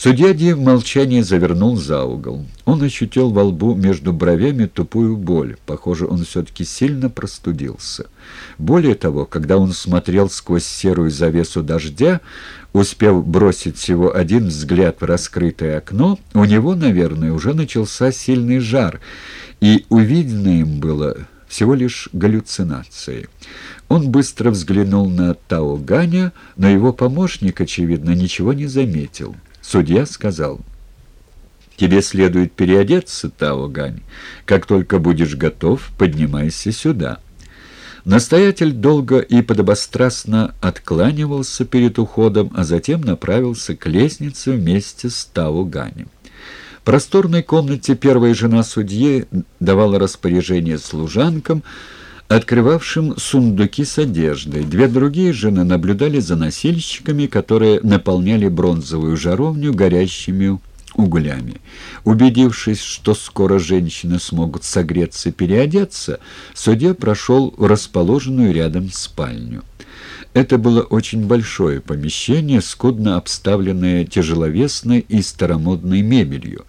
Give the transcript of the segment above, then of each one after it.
Судья Ди в молчании завернул за угол. Он ощутил во лбу между бровями тупую боль. Похоже, он все-таки сильно простудился. Более того, когда он смотрел сквозь серую завесу дождя, успев бросить всего один взгляд в раскрытое окно, у него, наверное, уже начался сильный жар, и увиденное им было всего лишь галлюцинацией. Он быстро взглянул на Тао Ганя, но его помощник, очевидно, ничего не заметил. Судья сказал, «Тебе следует переодеться, Тао Гань. Как только будешь готов, поднимайся сюда». Настоятель долго и подобострастно откланивался перед уходом, а затем направился к лестнице вместе с Тао Ганем. В просторной комнате первая жена судьи давала распоряжение служанкам, открывавшим сундуки с одеждой. Две другие жены наблюдали за носильщиками, которые наполняли бронзовую жаровню горящими углями. Убедившись, что скоро женщины смогут согреться и переодеться, судья прошел в расположенную рядом спальню. Это было очень большое помещение, скудно обставленное тяжеловесной и старомодной мебелью.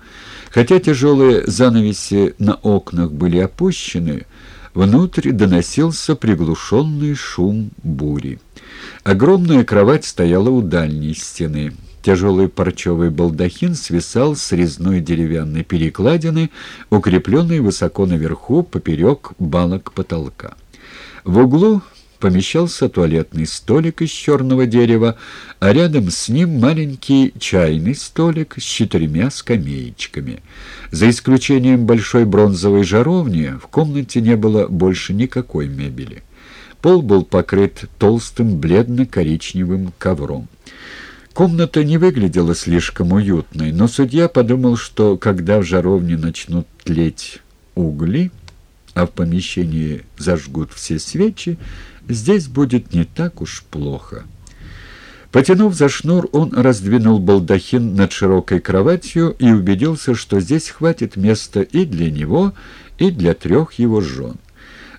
Хотя тяжелые занавеси на окнах были опущены, Внутрь доносился приглушенный шум бури. Огромная кровать стояла у дальней стены. Тяжелый парчевый балдахин свисал с резной деревянной перекладины, укрепленной высоко наверху поперек балок потолка. В углу помещался туалетный столик из черного дерева, а рядом с ним маленький чайный столик с четырьмя скамеечками. За исключением большой бронзовой жаровни в комнате не было больше никакой мебели. Пол был покрыт толстым бледно-коричневым ковром. Комната не выглядела слишком уютной, но судья подумал, что когда в жаровне начнут тлеть угли, а в помещении зажгут все свечи, здесь будет не так уж плохо. Потянув за шнур, он раздвинул балдахин над широкой кроватью и убедился, что здесь хватит места и для него, и для трех его жен.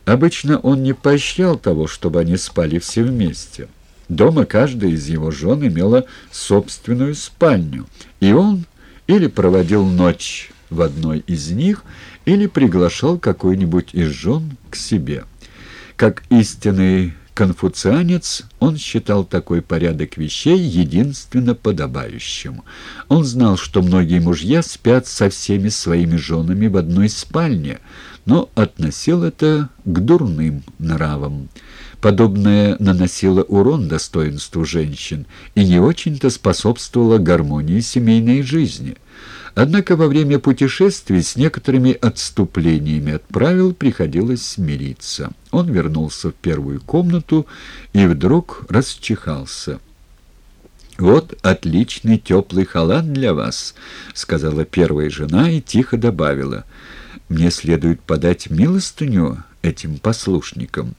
Обычно он не поощрял того, чтобы они спали все вместе. Дома каждая из его жен имела собственную спальню, и он или проводил ночь в одной из них, или приглашал какой-нибудь из жен к себе. Как истинный конфуцианец, он считал такой порядок вещей единственно подобающим. Он знал, что многие мужья спят со всеми своими женами в одной спальне, но относил это к дурным нравам. Подобное наносило урон достоинству женщин и не очень-то способствовало гармонии семейной жизни – Однако во время путешествий с некоторыми отступлениями от правил приходилось смириться. Он вернулся в первую комнату и вдруг расчихался. «Вот отличный теплый халат для вас», — сказала первая жена и тихо добавила. «Мне следует подать милостыню этим послушникам».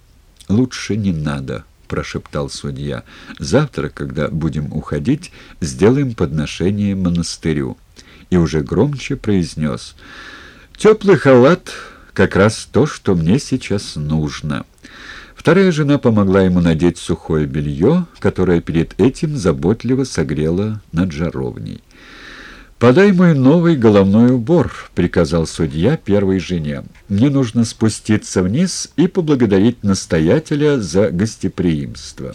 «Лучше не надо», — прошептал судья. «Завтра, когда будем уходить, сделаем подношение монастырю» и уже громче произнес «Теплый халат — как раз то, что мне сейчас нужно». Вторая жена помогла ему надеть сухое белье, которое перед этим заботливо согрела над жаровней. «Подай мой новый головной убор», — приказал судья первой жене. «Мне нужно спуститься вниз и поблагодарить настоятеля за гостеприимство».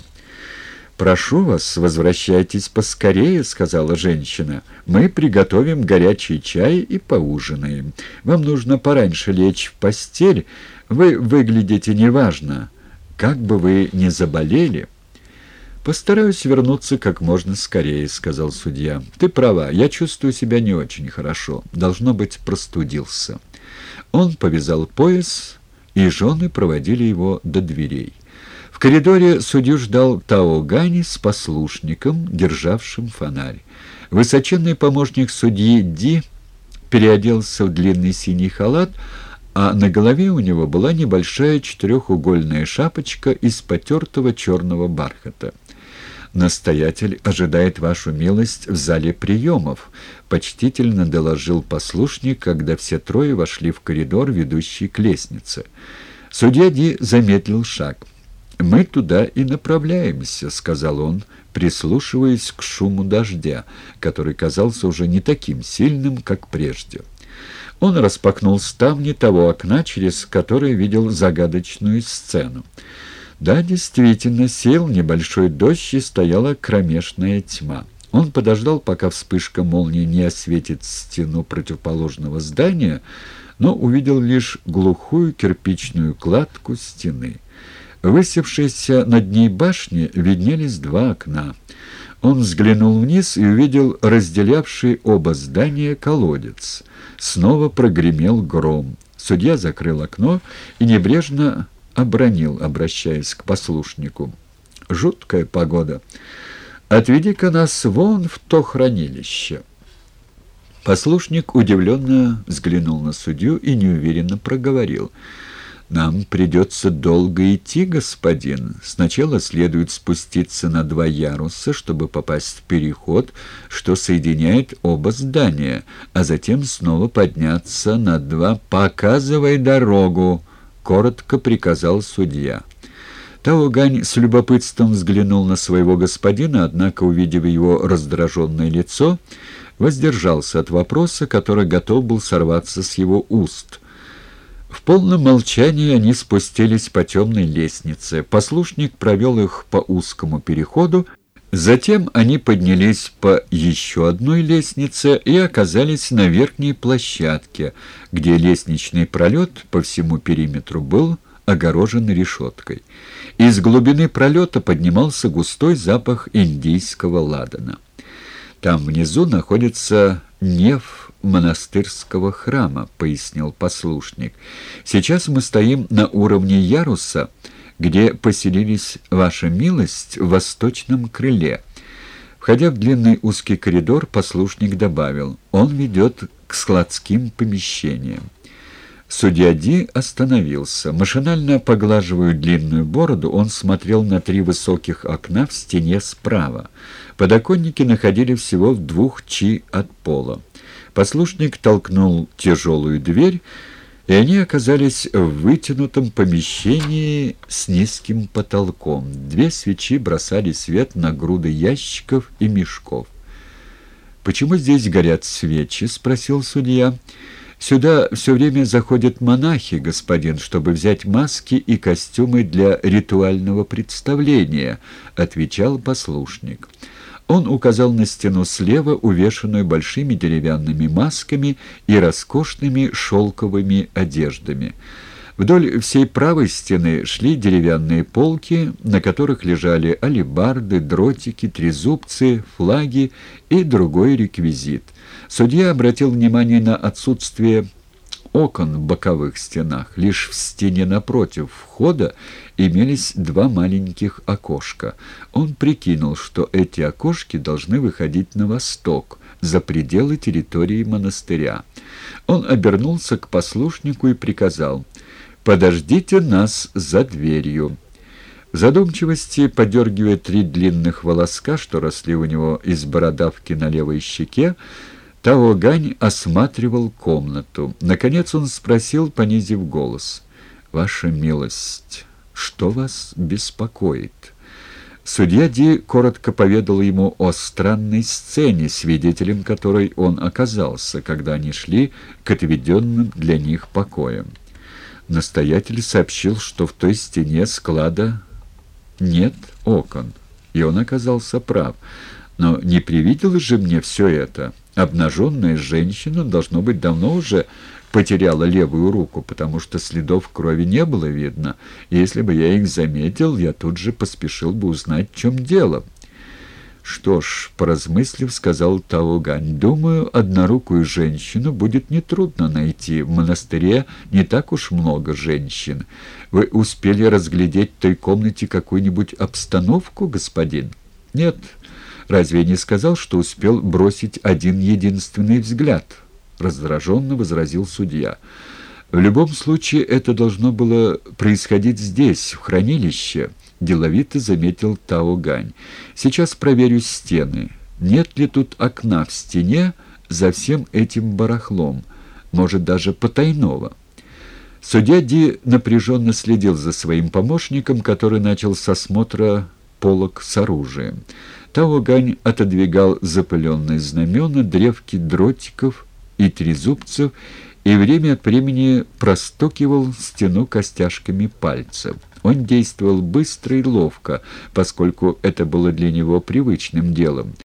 «Прошу вас, возвращайтесь поскорее», — сказала женщина. «Мы приготовим горячий чай и поужинаем. Вам нужно пораньше лечь в постель. Вы выглядите неважно. Как бы вы ни заболели...» «Постараюсь вернуться как можно скорее», — сказал судья. «Ты права, я чувствую себя не очень хорошо. Должно быть, простудился». Он повязал пояс, и жены проводили его до дверей. В коридоре судью ждал Тао Гани с послушником, державшим фонарь. Высоченный помощник судьи Ди переоделся в длинный синий халат, а на голове у него была небольшая четырехугольная шапочка из потертого черного бархата. «Настоятель ожидает вашу милость в зале приемов», — почтительно доложил послушник, когда все трое вошли в коридор, ведущий к лестнице. Судья Ди замедлил шаг. «Мы туда и направляемся», — сказал он, прислушиваясь к шуму дождя, который казался уже не таким сильным, как прежде. Он распахнул ставни того окна, через которое видел загадочную сцену. Да, действительно, сел небольшой дождь и стояла кромешная тьма. Он подождал, пока вспышка молнии не осветит стену противоположного здания, но увидел лишь глухую кирпичную кладку стены. Высевшейся над ней башни виднелись два окна. Он взглянул вниз и увидел разделявший оба здания колодец. Снова прогремел гром. Судья закрыл окно и небрежно обронил, обращаясь к послушнику. «Жуткая погода. Отведи-ка нас вон в то хранилище». Послушник удивленно взглянул на судью и неуверенно проговорил — «Нам придется долго идти, господин. Сначала следует спуститься на два яруса, чтобы попасть в переход, что соединяет оба здания, а затем снова подняться на два. Показывай дорогу!» — коротко приказал судья. Таогань с любопытством взглянул на своего господина, однако, увидев его раздраженное лицо, воздержался от вопроса, который готов был сорваться с его уст — в полном молчании они спустились по темной лестнице. Послушник провел их по узкому переходу, затем они поднялись по еще одной лестнице и оказались на верхней площадке, где лестничный пролет по всему периметру был огорожен решеткой. Из глубины пролета поднимался густой запах индийского ладана. Там внизу находится неф монастырского храма», — пояснил послушник. «Сейчас мы стоим на уровне яруса, где поселились ваша милость в восточном крыле». Входя в длинный узкий коридор, послушник добавил, «Он ведет к складским помещениям». Судья Ди остановился. Машинально поглаживая длинную бороду, он смотрел на три высоких окна в стене справа. Подоконники находили всего в двух чи от пола. Послушник толкнул тяжелую дверь, и они оказались в вытянутом помещении с низким потолком. Две свечи бросали свет на груды ящиков и мешков. «Почему здесь горят свечи?» — спросил судья. «Сюда все время заходят монахи, господин, чтобы взять маски и костюмы для ритуального представления», — отвечал послушник. Он указал на стену слева, увешанную большими деревянными масками и роскошными шелковыми одеждами. Вдоль всей правой стены шли деревянные полки, на которых лежали алебарды, дротики, трезубцы, флаги и другой реквизит. Судья обратил внимание на отсутствие окон в боковых стенах. Лишь в стене напротив входа имелись два маленьких окошка. Он прикинул, что эти окошки должны выходить на восток, за пределы территории монастыря. Он обернулся к послушнику и приказал «Подождите нас за дверью». В задумчивости, подергивая три длинных волоска, что росли у него из бородавки на левой щеке, Тао Гань осматривал комнату. Наконец он спросил, понизив голос. «Ваша милость, что вас беспокоит?» Судья Ди коротко поведал ему о странной сцене, свидетелем которой он оказался, когда они шли к отведенным для них покоям. Настоятель сообщил, что в той стене склада нет окон, и он оказался прав. Но не привиделось же мне все это?» Обнаженная женщина, должно быть, давно уже потеряла левую руку, потому что следов крови не было видно. если бы я их заметил, я тут же поспешил бы узнать, в чем дело. «Что ж», — поразмыслив, сказал Таугань, — «думаю, однорукую женщину будет нетрудно найти. В монастыре не так уж много женщин. Вы успели разглядеть в той комнате какую-нибудь обстановку, господин?» «Нет». Разве не сказал, что успел бросить один единственный взгляд?» Раздраженно возразил судья. «В любом случае это должно было происходить здесь, в хранилище», — деловито заметил Тао Гань. «Сейчас проверю стены. Нет ли тут окна в стене за всем этим барахлом? Может, даже потайного?» Судья Ди напряженно следил за своим помощником, который начал с осмотра полок с оружием. Таогань отодвигал запыленные знамена, древки дротиков и трезубцев и время от времени простукивал стену костяшками пальцев. Он действовал быстро и ловко, поскольку это было для него привычным делом.